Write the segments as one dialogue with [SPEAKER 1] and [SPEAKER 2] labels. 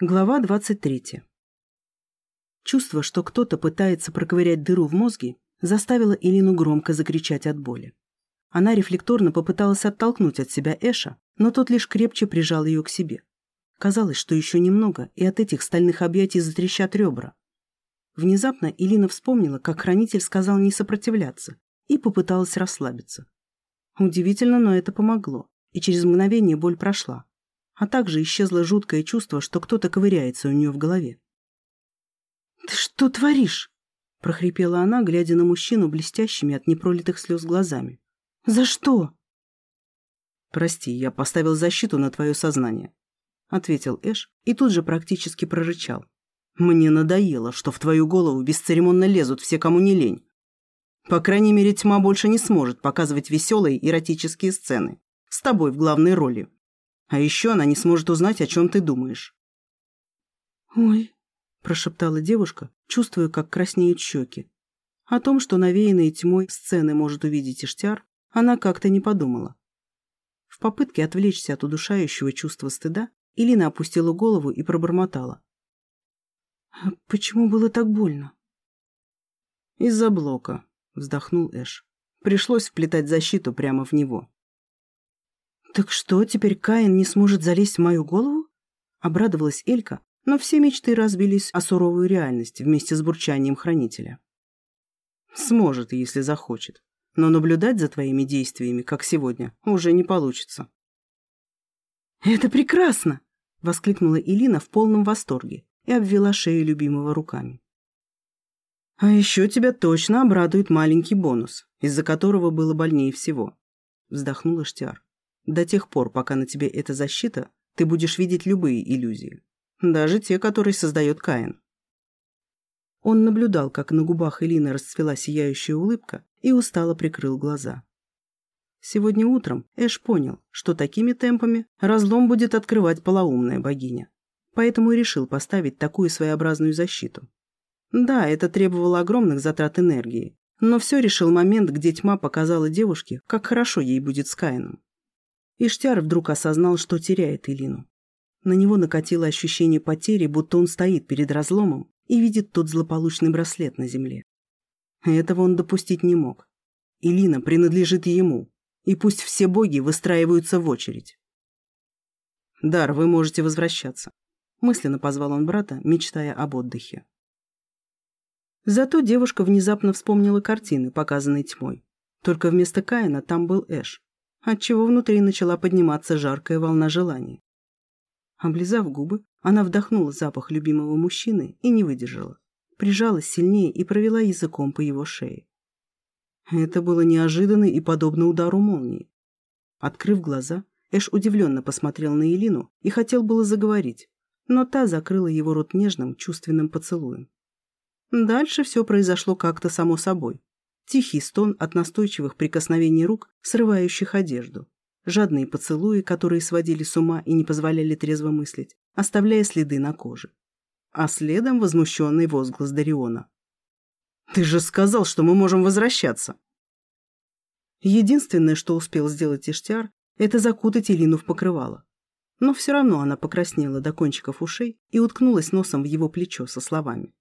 [SPEAKER 1] Глава 23. Чувство, что кто-то пытается проковырять дыру в мозге, заставило Илину громко закричать от боли. Она рефлекторно попыталась оттолкнуть от себя Эша, но тот лишь крепче прижал ее к себе. Казалось, что еще немного, и от этих стальных объятий затрещат ребра. Внезапно Илина вспомнила, как хранитель сказал не сопротивляться, и попыталась расслабиться. Удивительно, но это помогло, и через мгновение боль прошла, а также исчезло жуткое чувство, что кто-то ковыряется у нее в голове. «Ты что творишь?» — прохрипела она, глядя на мужчину блестящими от непролитых слез глазами. «За что?»
[SPEAKER 2] «Прости, я поставил защиту на твое сознание», — ответил Эш и тут же практически прорычал. «Мне надоело, что в твою голову бесцеремонно лезут все, кому не лень. По крайней мере, тьма больше не сможет показывать веселые эротические сцены. С тобой в главной роли. А еще она не сможет узнать, о чем ты думаешь.
[SPEAKER 1] «Ой», – прошептала девушка, чувствуя, как краснеют щеки. О том, что навеянные тьмой сцены может увидеть Иштяр, она как-то не подумала. В попытке отвлечься от удушающего чувства стыда, Илина опустила голову и пробормотала. «А «Почему было так больно?»
[SPEAKER 2] «Из-за блока», — вздохнул Эш. «Пришлось вплетать защиту прямо в него».
[SPEAKER 1] «Так что, теперь Каин не сможет залезть в мою голову?» Обрадовалась Элька, но все мечты разбились о суровую реальность вместе с бурчанием хранителя.
[SPEAKER 2] «Сможет, если захочет. Но наблюдать за твоими действиями, как сегодня, уже не получится».
[SPEAKER 1] «Это прекрасно!» — воскликнула Илина в полном восторге и обвела шею любимого руками.
[SPEAKER 2] «А еще тебя точно обрадует маленький бонус, из-за которого было больнее всего», — вздохнула Штиар. До тех пор, пока на тебе эта защита, ты будешь видеть любые иллюзии. Даже те, которые создает Каин.
[SPEAKER 1] Он наблюдал, как на губах Элины расцвела сияющая улыбка и устало прикрыл глаза. Сегодня утром Эш понял, что такими темпами разлом будет открывать полоумная богиня. Поэтому и решил поставить такую своеобразную защиту. Да, это требовало огромных затрат энергии, но все решил момент, где тьма показала девушке, как хорошо ей будет с Каином. Иштяр вдруг осознал, что теряет Илину. На него накатило ощущение потери, будто он стоит перед разломом и видит тот злополучный браслет на земле. Этого он допустить не мог. Илина принадлежит ему, и пусть все боги выстраиваются в очередь.
[SPEAKER 2] «Дар, вы можете возвращаться», —
[SPEAKER 1] мысленно позвал он брата, мечтая об отдыхе. Зато девушка внезапно вспомнила картины, показанные тьмой. Только вместо Каина там был Эш отчего внутри начала подниматься жаркая волна желания. Облизав губы, она вдохнула запах любимого мужчины и не выдержала. Прижалась сильнее и провела языком по его шее. Это было неожиданно и подобно удару молнии. Открыв глаза, Эш удивленно посмотрел на Елину и хотел было заговорить, но та закрыла его рот нежным, чувственным поцелуем. Дальше все произошло как-то само собой. Тихий стон от настойчивых прикосновений рук, срывающих одежду. Жадные поцелуи, которые сводили с ума и не позволяли трезво мыслить, оставляя следы на коже. А следом возмущенный возглас Дариона. «Ты же сказал, что мы можем возвращаться!» Единственное, что успел сделать Иштяр, это закутать Илину в покрывало. Но все равно она покраснела до кончиков ушей и уткнулась носом в его плечо со словами.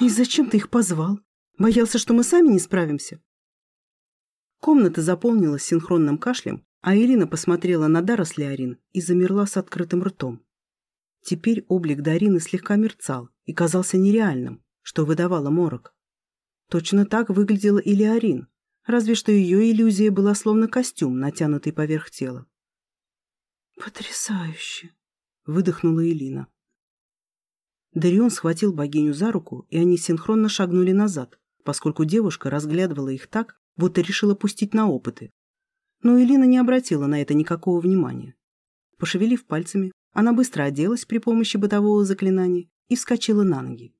[SPEAKER 1] «И зачем ты их позвал? Боялся, что мы сами не справимся. Комната заполнилась синхронным кашлем, а Ирина посмотрела на Даросли Арин и замерла с открытым ртом. Теперь облик Дарины слегка мерцал и казался нереальным, что выдавало морок. Точно так выглядела и Леорин, разве что ее иллюзия была словно костюм, натянутый поверх тела. «Потрясающе!» — выдохнула Элина. Дарион схватил богиню за руку, и они синхронно шагнули назад, поскольку девушка разглядывала их так, будто решила пустить на опыты. Но Элина не обратила на это никакого внимания. Пошевелив пальцами, она быстро оделась при помощи бытового заклинания и вскочила на ноги.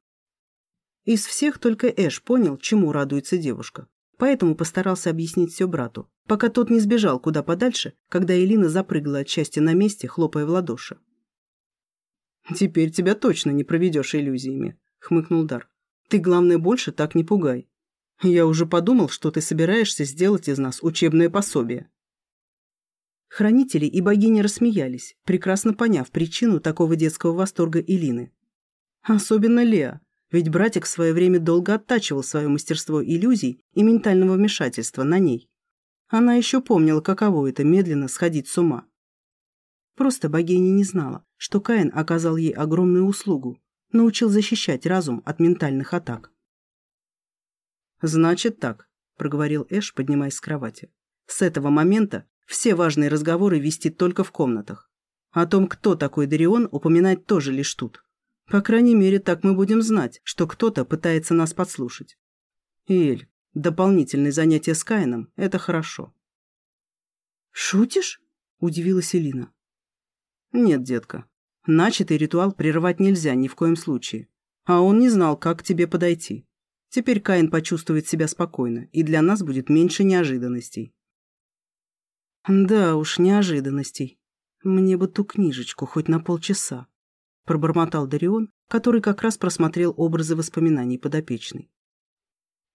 [SPEAKER 1] Из всех только Эш понял, чему радуется девушка, поэтому постарался объяснить все брату, пока тот не сбежал куда подальше, когда Элина запрыгала от счастья на месте, хлопая в ладоши. «Теперь тебя точно не проведешь иллюзиями», — хмыкнул Дар. Ты, главное, больше так не пугай. Я уже подумал, что ты собираешься сделать из нас учебное пособие. Хранители и богини рассмеялись, прекрасно поняв причину такого детского восторга Илины. Особенно Леа, ведь братик в свое время долго оттачивал свое мастерство иллюзий и ментального вмешательства на ней. Она еще помнила, каково это медленно сходить с ума. Просто богиня не знала, что Каин оказал ей огромную услугу, научил защищать разум от ментальных атак.
[SPEAKER 2] «Значит так», — проговорил Эш, поднимаясь с кровати. «С этого момента все важные разговоры вести только в комнатах. О том, кто такой Дарион, упоминать тоже лишь тут. По крайней мере, так мы будем знать, что кто-то пытается нас подслушать. Эль, дополнительные занятия с Каином – это хорошо.
[SPEAKER 1] «Шутишь?» – удивилась Элина.
[SPEAKER 2] «Нет, детка. Начатый ритуал прерывать нельзя ни в коем случае. А он не знал, как к тебе подойти. Теперь Каин почувствует себя спокойно, и для нас будет меньше неожиданностей».
[SPEAKER 1] «Да уж, неожиданностей. Мне бы ту книжечку хоть на полчаса», – пробормотал Дарион, который как раз просмотрел образы воспоминаний подопечной.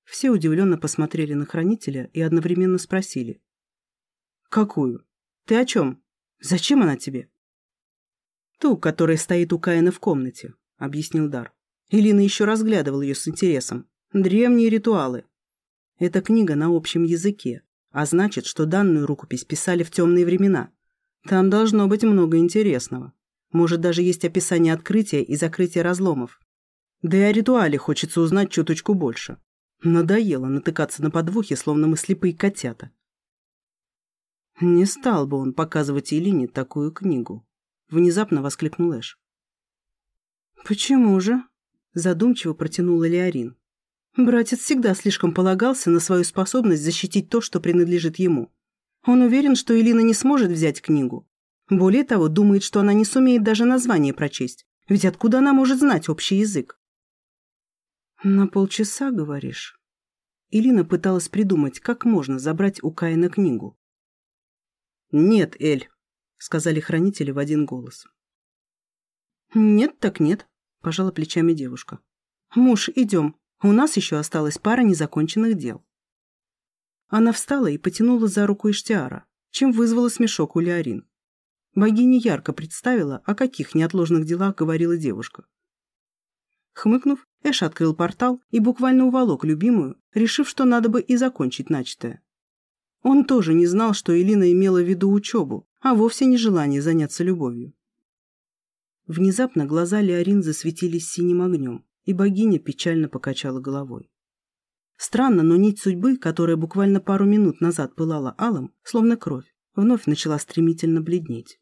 [SPEAKER 1] Все удивленно посмотрели на хранителя и одновременно спросили. «Какую? Ты о чем? Зачем она тебе?» «Ту, которая стоит у Каина в комнате», — объяснил Дар. Элина еще разглядывал ее с интересом. «Древние ритуалы. Это книга на общем языке, а значит, что данную рукопись писали в темные времена. Там должно быть много интересного. Может, даже есть описание открытия и закрытия разломов. Да и о ритуале хочется узнать чуточку больше. Надоело натыкаться на подвохи, словно мы слепые котята. Не стал бы он показывать Элине такую книгу. Внезапно воскликнул Эш. «Почему же?» – задумчиво протянула Леорин. Братец всегда слишком полагался на свою способность защитить то, что принадлежит ему. Он уверен, что Элина не сможет взять книгу. Более того, думает, что она не сумеет даже название прочесть. Ведь откуда она может знать общий язык? «На полчаса, говоришь?» Илина пыталась придумать, как можно забрать у Каина книгу.
[SPEAKER 2] «Нет, Эль», — сказали хранители в один голос.
[SPEAKER 1] «Нет так нет», — пожала плечами девушка. «Муж, идем. У нас еще осталась пара незаконченных дел». Она встала и потянула за руку Иштиара, чем вызвала смешок у Леорин. Богиня ярко представила, о каких неотложных делах говорила девушка. Хмыкнув, Эш открыл портал и буквально уволок любимую, решив, что надо бы и закончить начатое. Он тоже не знал, что Элина имела в виду учебу, а вовсе не желание заняться любовью. Внезапно глаза Леорин засветились синим огнем, и богиня печально покачала головой. Странно, но нить судьбы, которая буквально пару минут назад пылала алым, словно кровь, вновь начала стремительно бледнеть.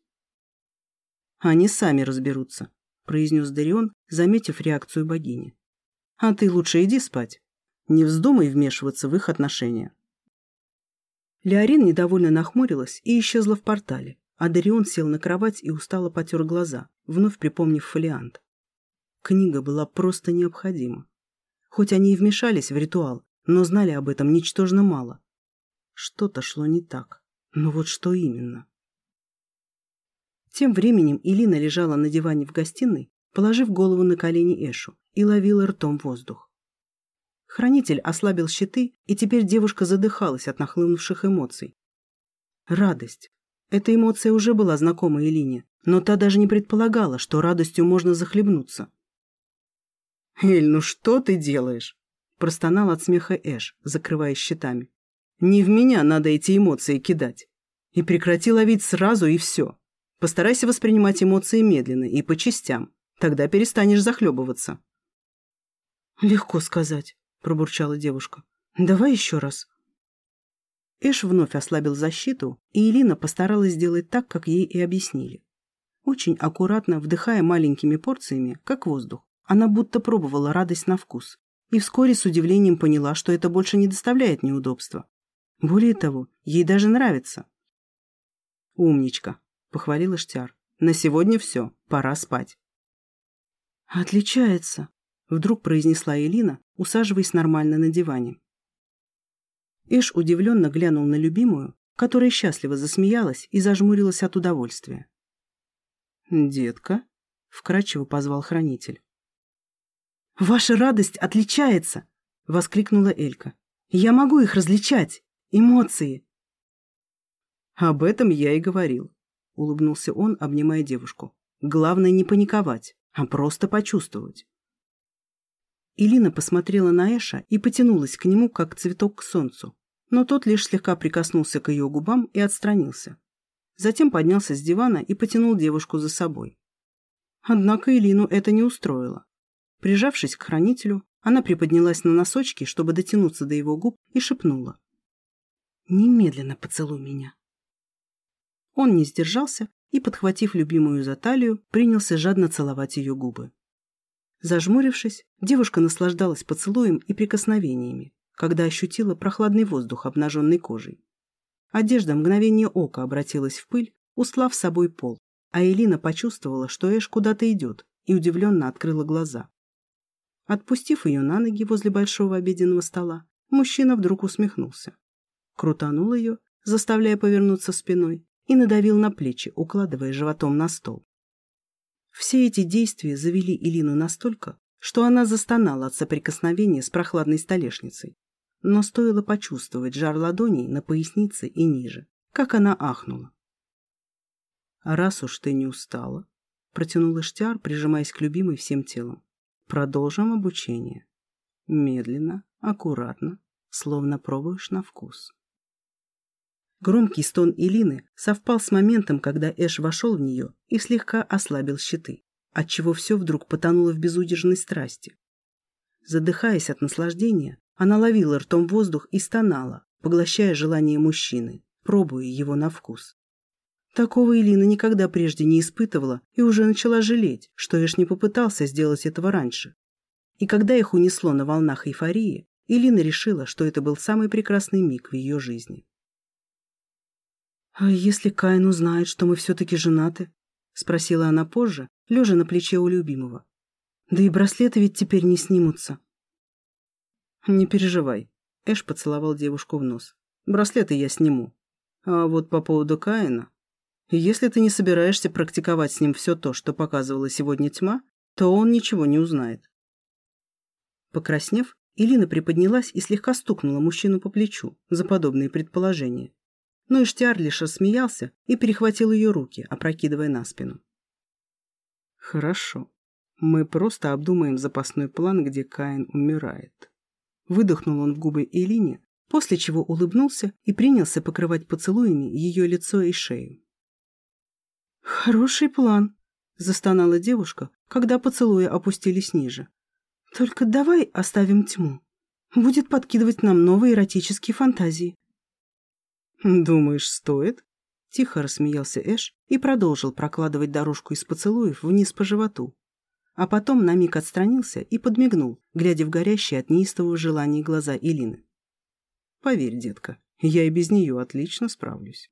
[SPEAKER 1] «Они сами разберутся», — произнес Дарион, заметив реакцию богини. «А ты лучше иди спать. Не вздумай вмешиваться в их отношения». Леорин недовольно нахмурилась и исчезла в портале, а Дарион сел на кровать и устало потер глаза, вновь припомнив фолиант. Книга была просто необходима. Хоть они и вмешались в ритуал, но знали об этом ничтожно мало. Что-то шло не так. Но вот что именно? Тем временем Илина лежала на диване в гостиной, положив голову на колени Эшу, и ловила ртом воздух. Хранитель ослабил щиты, и теперь девушка задыхалась от нахлынувших эмоций. Радость. Эта эмоция уже была знакома Илине, но та даже не предполагала, что радостью можно захлебнуться.
[SPEAKER 2] «Эль, ну что ты делаешь?» – простонал от смеха Эш, закрываясь щитами. «Не в меня надо эти эмоции кидать. И прекрати ловить сразу, и все. Постарайся воспринимать эмоции медленно и по частям. Тогда перестанешь захлебываться».
[SPEAKER 1] «Легко сказать», – пробурчала девушка. «Давай еще раз».
[SPEAKER 2] Эш вновь ослабил защиту, и Элина постаралась сделать так, как ей и объяснили. Очень аккуратно вдыхая маленькими порциями, как воздух. Она будто пробовала радость на вкус и вскоре с удивлением поняла, что это больше не доставляет неудобства. Более того, ей даже нравится. «Умничка», — похвалил Иштяр. «На сегодня все, пора спать».
[SPEAKER 1] «Отличается», — вдруг произнесла Элина, усаживаясь нормально на диване. Эш удивленно глянул на любимую, которая счастливо засмеялась и зажмурилась от удовольствия.
[SPEAKER 2] «Детка», — вкрадчиво позвал хранитель.
[SPEAKER 1] «Ваша радость отличается!» — воскликнула Элька. «Я могу их различать! Эмоции!»
[SPEAKER 2] Об этом я и говорил. Улыбнулся он, обнимая девушку. Главное не паниковать, а просто почувствовать.
[SPEAKER 1] Илина посмотрела на Эша и потянулась к нему, как цветок к солнцу. Но тот лишь слегка прикоснулся к ее губам и отстранился. Затем поднялся с дивана и потянул девушку за собой. Однако Илину это не устроило. Прижавшись к хранителю, она приподнялась на носочки, чтобы дотянуться до его губ, и шепнула. «Немедленно поцелуй меня». Он не сдержался и, подхватив любимую за талию, принялся жадно целовать ее губы. Зажмурившись, девушка наслаждалась поцелуем и прикосновениями, когда ощутила прохладный воздух обнаженной кожей. Одежда мгновение ока обратилась в пыль, услав собой пол, а Элина почувствовала, что Эш куда-то идет, и удивленно открыла глаза. Отпустив ее на ноги возле большого обеденного стола, мужчина вдруг усмехнулся. Крутанул ее, заставляя повернуться спиной, и надавил на плечи, укладывая животом на стол. Все эти действия завели Илину настолько, что она застонала от соприкосновения с прохладной столешницей. Но стоило почувствовать жар ладоней на пояснице и ниже, как она ахнула.
[SPEAKER 2] «А раз уж ты не устала», — протянул Иштиар, прижимаясь к любимой всем телом, — «продолжим обучение. Медленно, аккуратно, словно пробуешь на вкус».
[SPEAKER 1] Громкий стон Илины совпал с моментом, когда Эш вошел в нее и слегка ослабил щиты, отчего все вдруг потонуло в безудержной страсти. Задыхаясь от наслаждения, она ловила ртом воздух и стонала, поглощая желание мужчины, пробуя его на вкус. Такого Илина никогда прежде не испытывала и уже начала жалеть, что Эш не попытался сделать этого раньше. И когда их унесло на волнах эйфории, Илина решила, что это был самый прекрасный миг в ее жизни.
[SPEAKER 2] «А если Каин узнает, что мы все-таки женаты?» — спросила она позже, лежа на плече у любимого. «Да и браслеты ведь теперь не снимутся».
[SPEAKER 1] «Не переживай», — Эш поцеловал девушку в нос. «Браслеты я сниму. А вот по поводу Каина... Если ты не собираешься практиковать с ним все то, что показывала сегодня тьма, то он ничего не узнает». Покраснев, Илина приподнялась и слегка стукнула мужчину по плечу за подобные предположения но Иштиар лишь рассмеялся и перехватил ее руки, опрокидывая на спину.
[SPEAKER 2] «Хорошо. Мы просто обдумаем запасной план, где Каин умирает».
[SPEAKER 1] Выдохнул он в губы Элине, после чего улыбнулся и принялся покрывать поцелуями ее лицо и шею. «Хороший план», — застонала девушка, когда поцелуи опустились ниже. «Только давай оставим тьму. Будет подкидывать нам новые эротические фантазии.
[SPEAKER 2] «Думаешь, стоит?» Тихо рассмеялся Эш и продолжил прокладывать дорожку из поцелуев вниз по животу. А потом на миг отстранился и подмигнул, глядя в горящие от неистового желания глаза Илины. «Поверь, детка, я и без нее отлично справлюсь».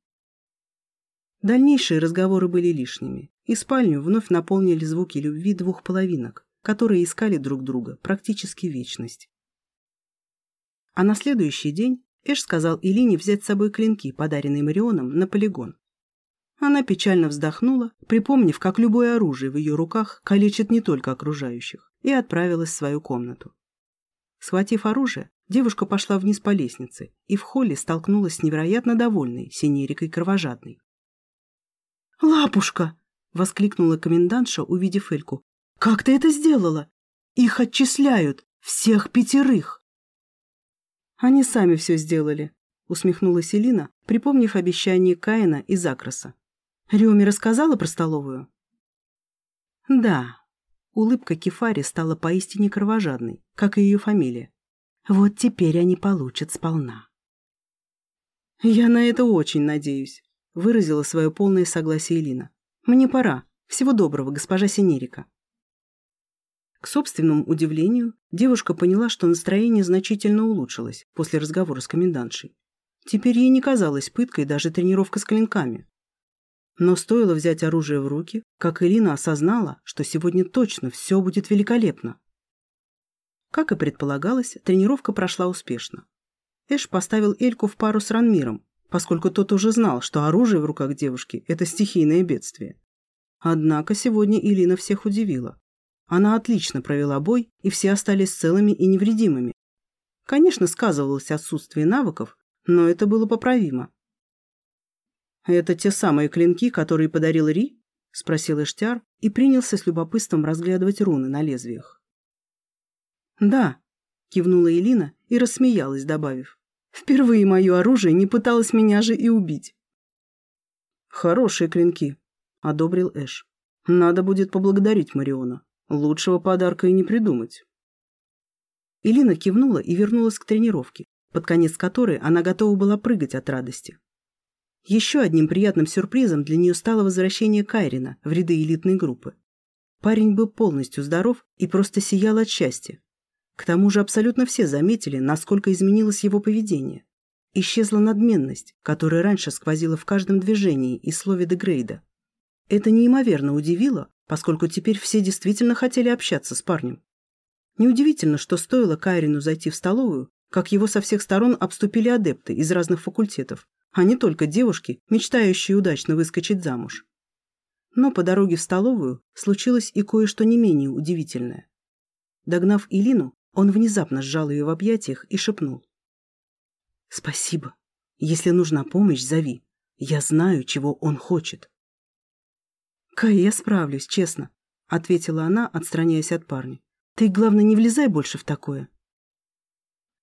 [SPEAKER 1] Дальнейшие разговоры были лишними, и спальню вновь наполнили звуки любви двух половинок, которые искали друг друга практически вечность. А на следующий день Эш сказал Илине взять с собой клинки, подаренные Марионом, на полигон. Она печально вздохнула, припомнив, как любое оружие в ее руках калечит не только окружающих, и отправилась в свою комнату. Схватив оружие, девушка пошла вниз по лестнице и в холле столкнулась с невероятно довольной Синерикой Кровожадной.
[SPEAKER 3] «Лапушка!» — воскликнула комендантша, увидев Эльку. «Как ты это сделала? Их отчисляют! Всех пятерых!»
[SPEAKER 1] «Они сами все сделали», — усмехнулась Элина, припомнив обещание Каина и Закроса. «Рюми рассказала про столовую?» «Да». Улыбка Кефари стала поистине кровожадной, как и ее фамилия. «Вот теперь они получат сполна». «Я на это очень надеюсь», — выразила свое полное согласие Элина. «Мне пора. Всего доброго, госпожа Синерика». К собственному удивлению, девушка поняла, что настроение значительно улучшилось после разговора с комендантшей. Теперь ей не казалось пыткой даже тренировка с клинками. Но стоило взять оружие в руки, как Ирина осознала, что сегодня точно все будет великолепно. Как и предполагалось, тренировка прошла успешно. Эш поставил Эльку в пару с Ранмиром, поскольку тот уже знал, что оружие в руках девушки – это стихийное бедствие. Однако сегодня Илина всех удивила. Она отлично провела бой, и все остались целыми и невредимыми. Конечно, сказывалось отсутствие навыков, но это было поправимо. «Это те самые клинки, которые подарил Ри?» — спросил Эштяр и принялся с любопытством разглядывать руны на лезвиях.
[SPEAKER 3] «Да», — кивнула Элина и рассмеялась, добавив. «Впервые мое оружие не пыталось меня же и убить».
[SPEAKER 1] «Хорошие клинки», — одобрил Эш. «Надо будет поблагодарить Мариона. Лучшего подарка и не придумать».
[SPEAKER 3] Элина кивнула и вернулась к тренировке, под конец которой она готова была прыгать от радости. Еще одним приятным сюрпризом для нее стало возвращение Кайрина в ряды элитной группы. Парень был полностью здоров и просто сиял от счастья. К тому же абсолютно все заметили, насколько изменилось его поведение. Исчезла надменность, которая раньше сквозила в каждом движении и слове Дегрейда. Это неимоверно удивило, поскольку теперь все действительно хотели общаться с парнем. Неудивительно, что стоило Кайрину зайти в столовую, как его со всех сторон обступили адепты из разных факультетов, а не только девушки, мечтающие удачно выскочить замуж. Но по дороге в столовую случилось и кое-что не менее удивительное. Догнав Илину, он внезапно сжал ее в объятиях и шепнул. «Спасибо. Если нужна помощь, зови. Я знаю, чего он хочет». «Кай, я справлюсь, честно», — ответила она, отстраняясь от парня. «Ты, главное, не влезай больше в такое».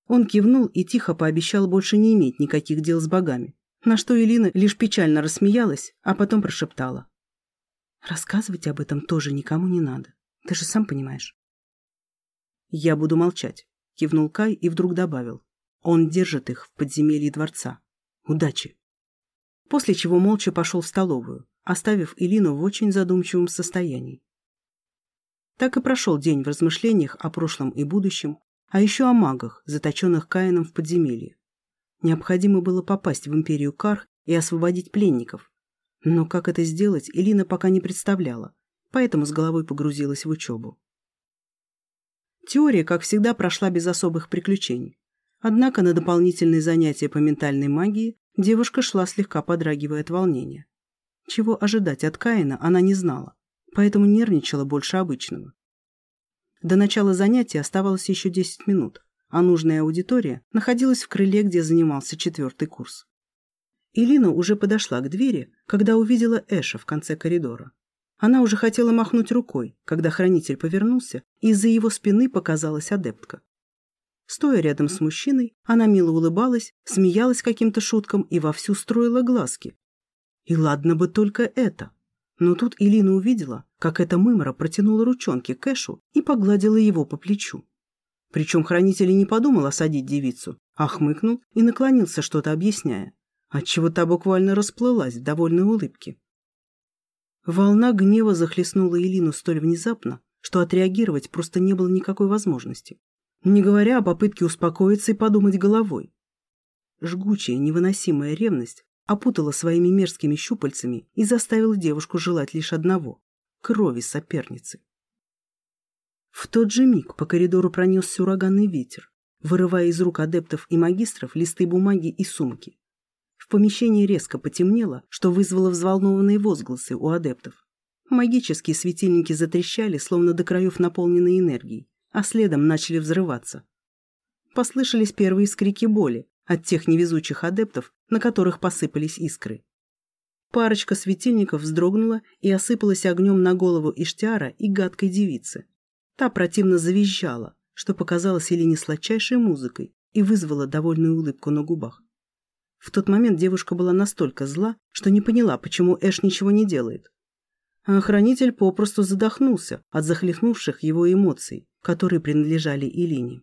[SPEAKER 3] Он кивнул и тихо пообещал больше не иметь никаких дел с богами, на что Элина лишь печально рассмеялась, а потом прошептала. «Рассказывать об этом тоже никому не надо. Ты же сам понимаешь».
[SPEAKER 1] «Я буду молчать», — кивнул Кай и вдруг добавил. «Он держит их в подземелье дворца. Удачи». После чего молча пошел в столовую, оставив Элину в очень задумчивом состоянии. Так и прошел день в размышлениях о прошлом и будущем, а еще о магах, заточенных Каином в подземелье. Необходимо было попасть в империю Карх и освободить пленников. Но как это сделать, Элина пока не представляла, поэтому с головой погрузилась в учебу. Теория, как всегда, прошла без особых приключений. Однако на дополнительные занятия по ментальной магии девушка шла слегка подрагивая от волнения. Чего ожидать от Каина она не знала, поэтому нервничала больше обычного. До начала занятия оставалось еще 10 минут, а нужная аудитория находилась в крыле, где занимался четвертый курс. Илина уже подошла к двери, когда увидела Эша в конце коридора. Она уже хотела махнуть рукой, когда хранитель повернулся, и из-за его спины показалась адептка. Стоя рядом с мужчиной, она мило улыбалась, смеялась каким-то шуткам и вовсю строила глазки. И ладно бы только это. Но тут Илина увидела, как эта мымра протянула ручонки к Эшу и погладила его по плечу. Причем хранитель и не подумал осадить девицу, а хмыкнул и наклонился, что-то объясняя, отчего та буквально расплылась в довольной улыбке. Волна гнева захлестнула Элину столь внезапно, что отреагировать просто не было никакой возможности, не говоря о попытке успокоиться и подумать головой. Жгучая, невыносимая ревность опутала своими мерзкими щупальцами и заставила девушку желать лишь одного — крови соперницы. В тот же миг по коридору пронесся ураганный ветер, вырывая из рук адептов и магистров листы бумаги и сумки. В помещении резко потемнело, что вызвало взволнованные возгласы у адептов. Магические светильники затрещали, словно до краев наполненной энергией, а следом начали взрываться. Послышались первые скрики боли от тех невезучих адептов, на которых посыпались искры. Парочка светильников вздрогнула и осыпалась огнем на голову Иштиара и гадкой девицы. Та противно завизжала, что показалось Елене сладчайшей музыкой и вызвало довольную улыбку на губах. В тот момент девушка была настолько зла, что не поняла, почему Эш ничего не делает. А охранитель попросту задохнулся от захлестнувших его эмоций, которые принадлежали Илине.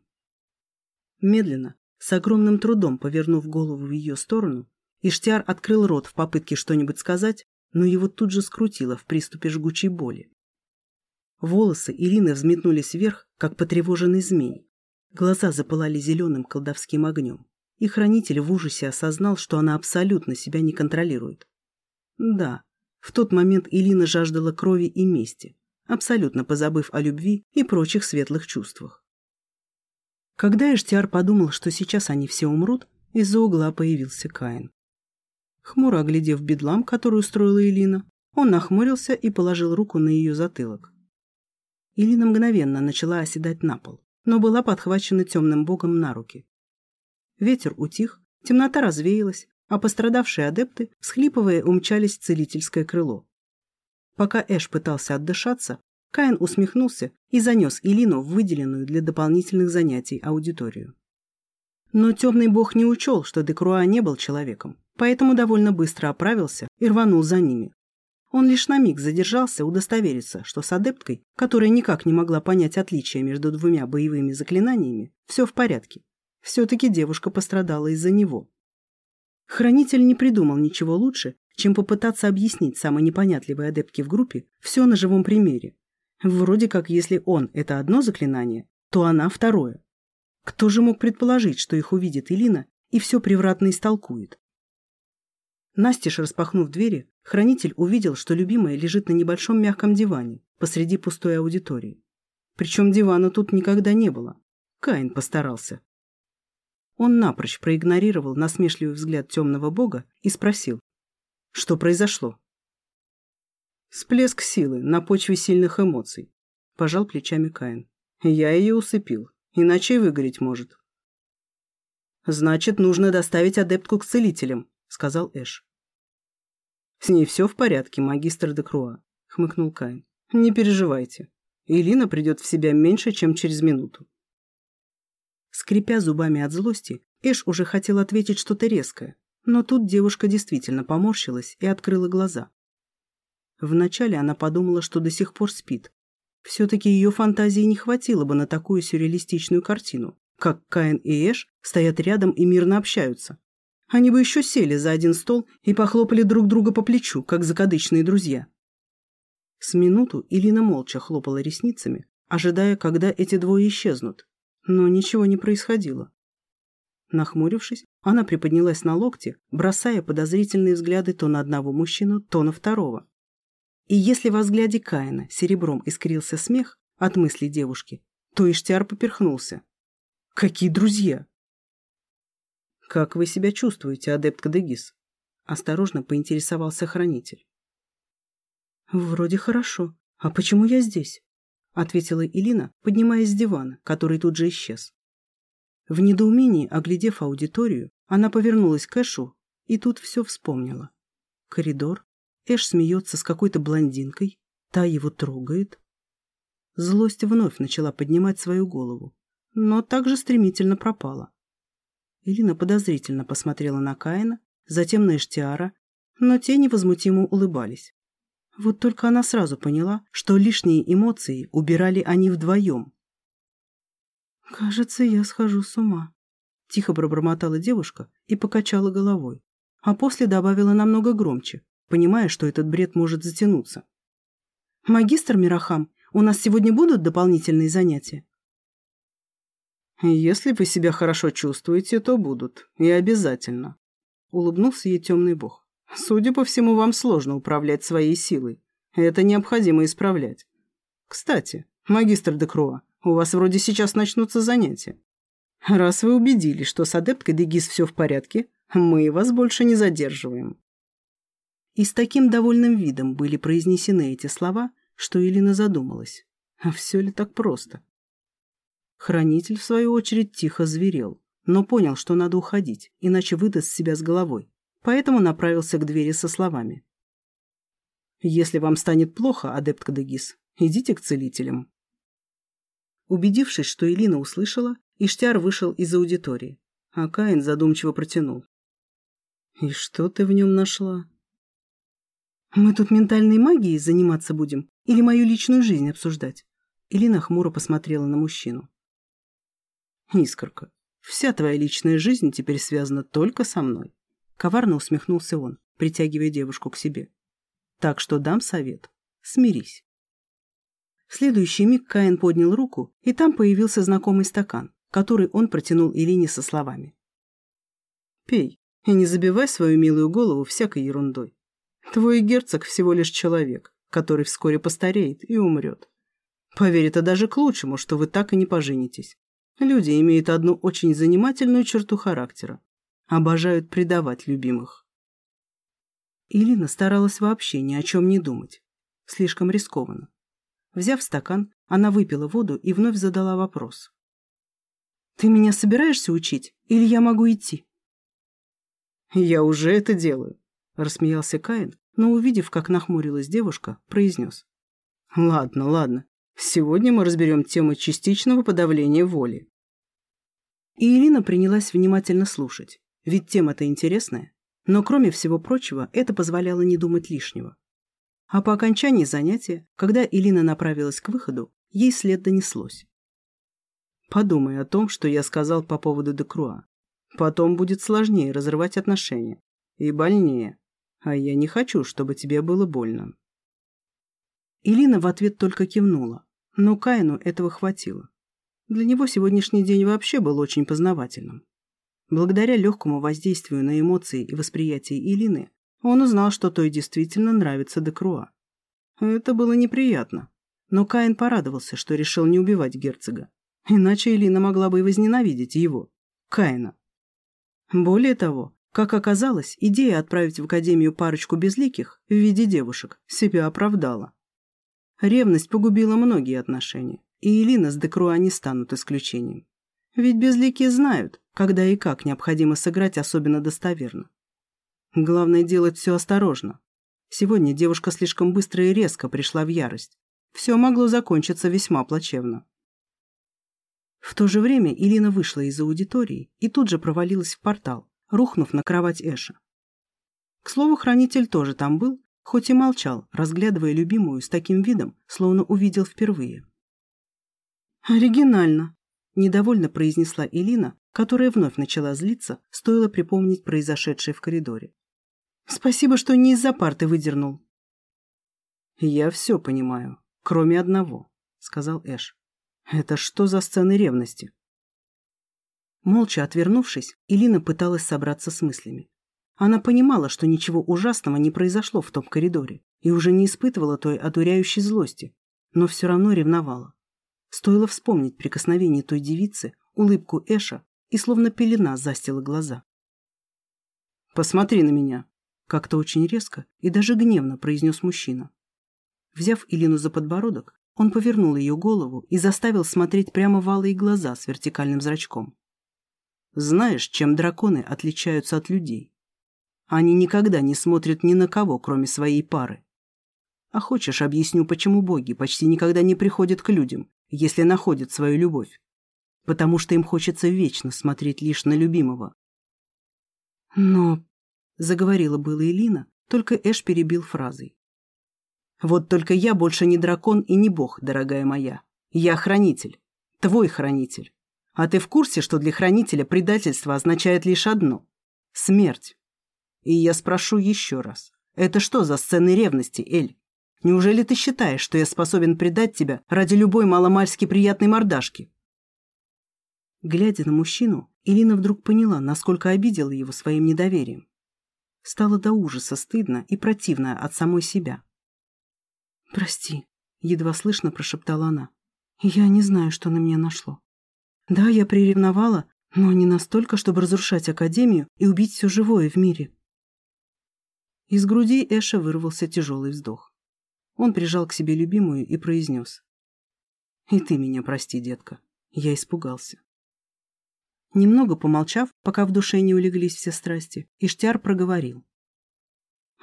[SPEAKER 1] Медленно, с огромным трудом повернув голову в ее сторону, Иштиар открыл рот в попытке что-нибудь сказать, но его тут же скрутило в приступе жгучей боли. Волосы Ирины взметнулись вверх, как потревоженный змей. Глаза запылали зеленым колдовским огнем. И хранитель в ужасе осознал, что она абсолютно себя не контролирует. Да, в тот момент Илина жаждала крови и мести, абсолютно позабыв о любви и прочих светлых чувствах. Когда Эштиар подумал, что сейчас они все умрут, из-за угла появился Каин. Хмуро оглядев бедлам, который устроила Илина, он нахмурился и положил руку на ее затылок. Илина мгновенно начала оседать на пол, но была подхвачена темным богом на руки. Ветер утих, темнота развеялась,
[SPEAKER 3] а пострадавшие адепты, всхлипывая, умчались в целительское крыло. Пока Эш пытался отдышаться, Каин усмехнулся и занес Илину в выделенную для дополнительных занятий аудиторию. Но темный бог не учел, что Декруа не был человеком, поэтому довольно быстро оправился и рванул за ними. Он лишь на миг задержался удостовериться, что с адепткой, которая никак не могла понять отличия между двумя боевыми заклинаниями, все в порядке. Все-таки девушка пострадала из-за него. Хранитель не придумал ничего лучше, чем попытаться объяснить самой непонятливой адептке в группе все на живом примере. Вроде как, если он – это одно заклинание, то она – второе. Кто же мог предположить, что их увидит Илина и все превратно истолкует? Настеж, распахнув двери, хранитель увидел, что любимая лежит на небольшом мягком диване посреди пустой аудитории. Причем дивана тут никогда не было. Каин постарался. Он напрочь проигнорировал насмешливый взгляд темного бога и спросил, что произошло. Всплеск силы на почве сильных эмоций. Пожал плечами Каин. Я ее усыпил, иначе и выгореть может. Значит, нужно доставить адептку к целителям, сказал Эш. С ней все в порядке, магистр Декруа, хмыкнул Каин. Не переживайте. Илина придет в себя меньше, чем через минуту. Скрипя зубами от злости, Эш уже хотел ответить что-то резкое, но тут девушка действительно поморщилась и открыла глаза. Вначале она подумала, что до сих пор спит. Все-таки ее фантазии не хватило бы на такую сюрреалистичную картину, как Каин и Эш стоят рядом и мирно общаются. Они бы еще сели за один стол и похлопали друг друга по плечу, как закадычные друзья. С минуту Илина молча хлопала ресницами, ожидая, когда эти двое исчезнут. Но ничего не происходило. Нахмурившись, она приподнялась на локте, бросая подозрительные взгляды то на одного мужчину, то на второго. И если во взгляде Каина серебром искрился смех от мысли девушки, то Иштиар поперхнулся. «Какие друзья!» «Как вы себя чувствуете, адепт Кадегис?» Осторожно поинтересовался хранитель. «Вроде хорошо. А почему я здесь?» Ответила Илина, поднимаясь с дивана, который тут же исчез. В недоумении, оглядев аудиторию, она повернулась к Эшу и тут все вспомнила. Коридор, Эш смеется с какой-то блондинкой, та его трогает. Злость вновь начала поднимать свою голову, но также стремительно пропала. Илина подозрительно посмотрела на Каина, затем на Эштиара, но те невозмутимо улыбались. Вот только она сразу поняла, что лишние эмоции убирали они вдвоем. «Кажется, я схожу с ума», — тихо пробормотала девушка и покачала головой, а после добавила намного громче, понимая, что этот бред может затянуться. «Магистр Мирахам, у нас сегодня будут дополнительные занятия?»
[SPEAKER 2] «Если вы себя хорошо чувствуете, то будут. И обязательно», — улыбнулся ей темный бог. «Судя по всему, вам сложно управлять своей силой. Это необходимо исправлять. Кстати, магистр Декруа, у вас вроде сейчас начнутся занятия. Раз вы убедились, что с адепткой Дегис все в порядке, мы вас больше не задерживаем».
[SPEAKER 3] И с таким довольным видом были произнесены эти слова, что Илина задумалась. А все ли так просто? Хранитель, в свою очередь, тихо зверел, но понял, что надо уходить, иначе выдаст себя с головой, поэтому направился к двери со словами. «Если вам станет плохо, адепт Кадегис, идите к целителям». Убедившись, что Элина услышала, Иштяр вышел из аудитории, а Каин задумчиво протянул. «И что ты в нем нашла?» «Мы тут ментальной магией заниматься будем или мою личную жизнь обсуждать?» Элина хмуро посмотрела на мужчину. «Искорка, вся твоя личная жизнь теперь связана только со мной», коварно усмехнулся он, притягивая девушку к себе. «Так что дам совет. Смирись». В следующий миг Каин поднял руку, и там появился знакомый стакан, который он протянул Элине со словами. «Пей, и не забивай свою милую голову всякой ерундой. Твой герцог всего лишь человек, который вскоре постареет и умрет. Поверь, это даже к лучшему, что вы так и не поженитесь. Люди имеют одну очень занимательную черту характера. Обожают предавать любимых. Илина старалась вообще ни о чем не думать. Слишком рискованно. Взяв стакан, она выпила воду и вновь задала вопрос. «Ты меня собираешься учить, или я могу идти?»
[SPEAKER 2] «Я уже это делаю», — рассмеялся Каин, но, увидев, как нахмурилась девушка, произнес. «Ладно, ладно. Сегодня мы разберем тему частичного подавления воли». И Ирина принялась внимательно слушать, ведь тема-то интересная. Но, кроме всего прочего, это позволяло не думать лишнего. А по окончании занятия, когда Илина направилась к выходу, ей след донеслось. «Подумай о том, что я сказал по поводу Декруа. Потом будет сложнее разрывать отношения. И больнее. А я не хочу, чтобы тебе было больно». Илина в ответ только кивнула, но Каину этого хватило. Для него сегодняшний день вообще был очень познавательным. Благодаря легкому воздействию на эмоции и восприятие Илины, он узнал, что той действительно нравится Декруа. Это было неприятно. Но Каин порадовался, что решил не убивать герцога. Иначе Элина могла бы и возненавидеть его, Каина. Более того, как оказалось, идея отправить в Академию парочку безликих в виде девушек себя оправдала. Ревность погубила многие отношения, и Элина с Декруа не станут исключением. Ведь безликие знают, когда и как необходимо сыграть особенно достоверно. Главное делать все осторожно. Сегодня девушка слишком быстро и резко пришла в ярость. Все могло закончиться весьма плачевно. В то же время Илина вышла из аудитории и тут же провалилась в портал, рухнув на кровать Эша. К слову, хранитель тоже там был, хоть и молчал, разглядывая любимую с таким видом, словно увидел впервые. «Оригинально», Недовольно произнесла Элина, которая вновь начала злиться, стоило припомнить произошедшее в коридоре. «Спасибо, что не из-за парты выдернул». «Я все понимаю, кроме одного», — сказал Эш. «Это что за сцены ревности?» Молча отвернувшись, Элина пыталась собраться с мыслями. Она понимала, что ничего ужасного не произошло в том коридоре и уже не испытывала той одуряющей злости, но все равно ревновала. Стоило вспомнить прикосновение той девицы, улыбку Эша, и словно пелена застила глаза. «Посмотри на меня!» — как-то очень резко и даже гневно произнес мужчина. Взяв Илину за подбородок, он повернул ее голову и заставил смотреть прямо в алые глаза с вертикальным зрачком. «Знаешь, чем драконы отличаются от людей? Они никогда не смотрят ни на кого, кроме своей пары. А хочешь, объясню, почему боги почти никогда не приходят к людям, если находят свою любовь? Потому что им хочется вечно смотреть лишь на любимого. Но... Заговорила была Элина, только Эш перебил фразой. Вот только я больше не дракон и не бог, дорогая моя. Я хранитель. Твой хранитель. А ты в курсе, что для хранителя предательство означает лишь одно — смерть? И я спрошу еще раз. Это что за сцены ревности, Эль? Неужели ты считаешь, что я способен предать тебя ради любой маломальски приятной мордашки?» Глядя на мужчину, Илина вдруг поняла, насколько обидела его своим недоверием. Стало до ужаса стыдно и противно от самой себя. «Прости», — едва слышно прошептала она. «Я не знаю, что на меня нашло. Да, я приревновала, но не настолько, чтобы разрушать Академию и убить все живое в мире». Из груди Эша вырвался тяжелый вздох. Он прижал к себе любимую и произнес. «И ты меня прости, детка. Я испугался». Немного помолчав, пока в душе не улеглись все страсти, Иштяр проговорил.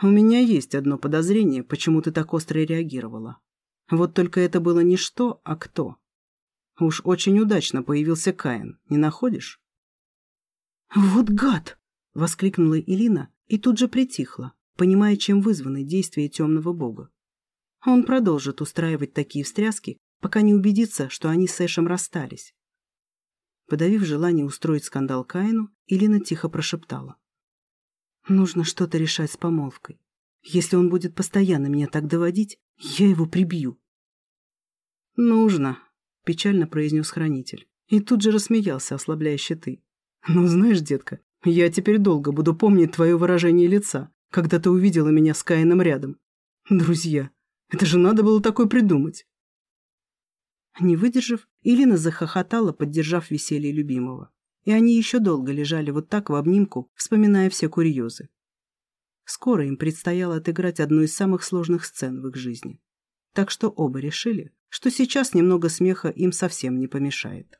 [SPEAKER 2] «У меня есть одно подозрение, почему ты так остро реагировала. Вот только это было не что, а кто. Уж очень удачно появился Каин, не находишь?» «Вот гад!» — воскликнула Илина и тут же притихла, понимая, чем вызваны действия темного бога. Он продолжит устраивать такие встряски, пока не убедится, что они с Эшем расстались. Подавив желание устроить скандал Каину, Илина тихо прошептала. «Нужно что-то решать с помолвкой. Если он будет постоянно меня так доводить, я его прибью». «Нужно», — печально произнес хранитель. И тут же рассмеялся, ослабляя щиты. «Ну, знаешь, детка, я теперь долго буду помнить твое выражение лица, когда ты увидела меня с Каином рядом. Друзья, это же надо было такое придумать. Не выдержав, Илина захохотала, поддержав веселье любимого. И они еще долго лежали вот так в обнимку, вспоминая все курьезы. Скоро им предстояло отыграть одну из самых сложных сцен в их жизни. Так что оба решили, что сейчас немного смеха им совсем не помешает.